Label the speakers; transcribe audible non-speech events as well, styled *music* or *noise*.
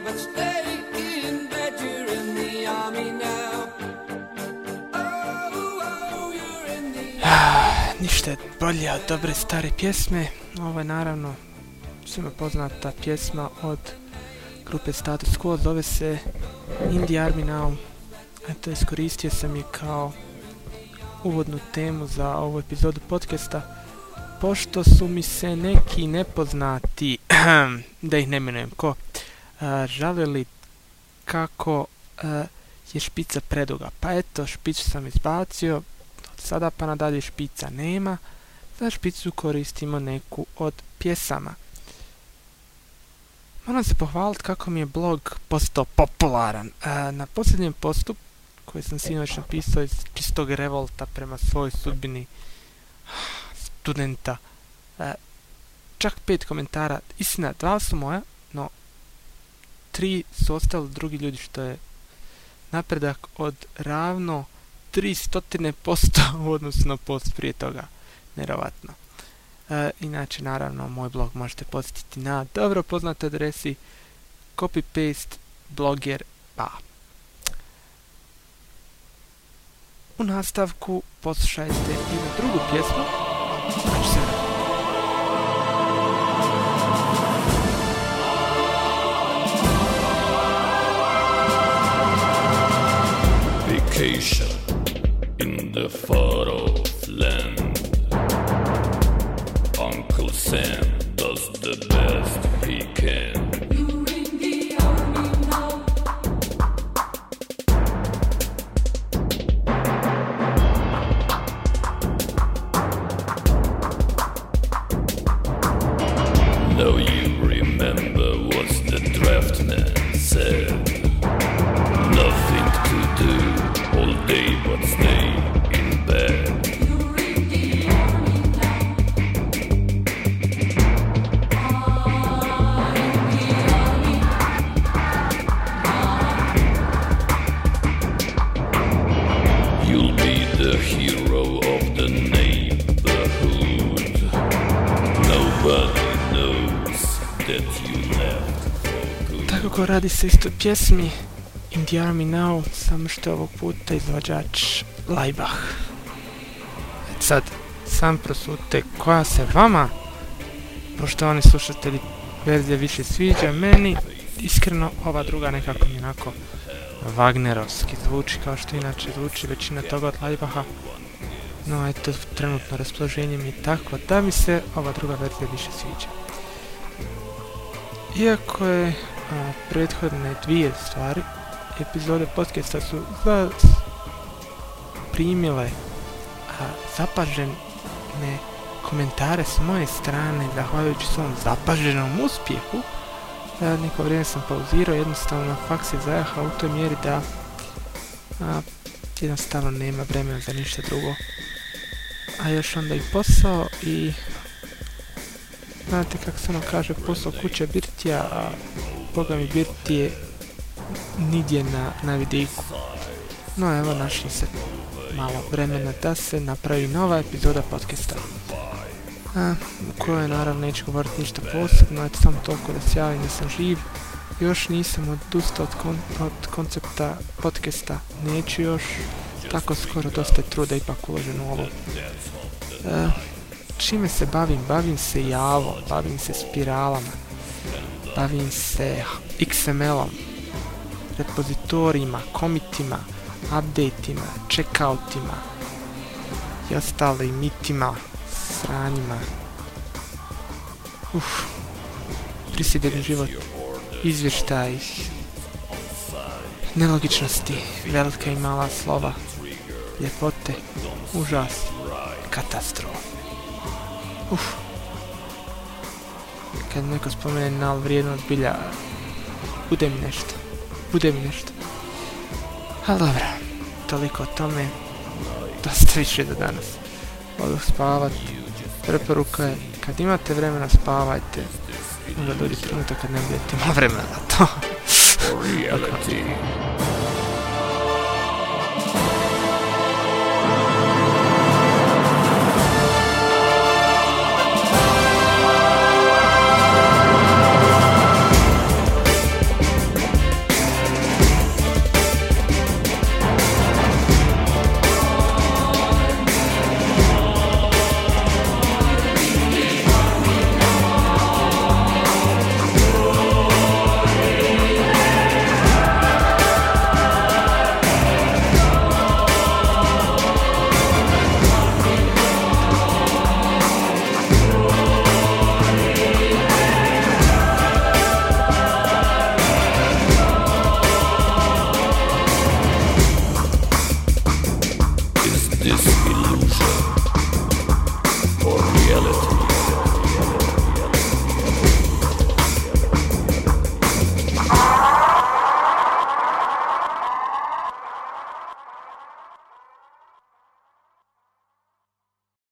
Speaker 1: but stay in bed. In the army now. Oh, oh, you're in
Speaker 2: the *sighs* Ništa je bolje od dobre stare pjesme. Ovo je naravno svima poznata pjesma od grupe Status Quo. Zove se Indie Army Now. Eto, iskoristio sam je kao uvodnu temu za ovu epizodu podcasta pošto su mi se neki nepoznati, *clears throat* da ih ne minujem ko, žalili kako je špica preduga. Pa eto, špicu sam izbacio, sada pa nadalje špica nema, za špicu koristimo neku od pjesama. Moram se pohvaliti kako mi je blog postao popularan. Na posljednjem postu koji sam sinoć napisao iz čistog revolta prema svojoj sudbini *sighs* studenta, čak pet komentara, istina, dva su moja, no tri su ostali drugi ljudi što je napredak od ravno 300% u odnosu na post prije toga. Nerovatno. E, inače, naravno, moj blog možete posjetiti na dobro poznatoj adresi copy-paste blogger pa. U nastavku poslušajte jednu drugu pjesmu,
Speaker 3: Uncle Sam does the best he can.
Speaker 2: Tako ko radi se isto pjesmi Indie Army Now, samo što je ovog puta izvođač Laibach. Sad, sam prosudite koja se vama, poštovani slušatelji, verzija više sviđa. Meni, iskreno, ova druga nekako mi onako Wagnerovski zvuči, kao što inače zvuči većina toga od Laibacha. No, eto, trenutno raspoloženje mi je takvo da mi se ova druga verzija više sviđa. Iako je a, prethodne dvije stvari, epizode podcasta su za primile a, zapažene komentare s moje strane, zahvaljujući svom zapaženom uspjehu, a, neko vrijeme sam pauzirao, jednostavno faks je zajahao u toj mjeri da a, jednostavno nema vremena za ništa drugo. A još onda i posao i znate kako se ono kaže, posao kuće birtija, a boga mi birtije nigdje na, na vidiku. No evo našlo se malo vremena da se napravi nova epizoda podcasta. A, u kojoj naravno neću govoriti ništa posebno, eto samo toliko da se javim da sam živ. Još nisam odustao od, od koncepta podcasta, neću još, tako skoro dosta truda ipak uložen u ovo. E, čime se bavim? Bavim se javom, bavim se spiralama, bavim se XML-om, repozitorijima, komitima, updateima, checkoutima i ostalim mitima, sranjima. Uf, prisjedeni život, izvještaj, nelogičnosti, velika i mala slova, ljepote, užas, katastrofa. Uf. Kad neko spomene nal vrijednost bilja, bude mi nešto. Bude mi nešto. Ali dobro, toliko o tome. Dosta više do danas. Odu spavat. Preporuka je, kad imate vremena spavajte. Onda dođe trenutak kad ne budete imali vremena to.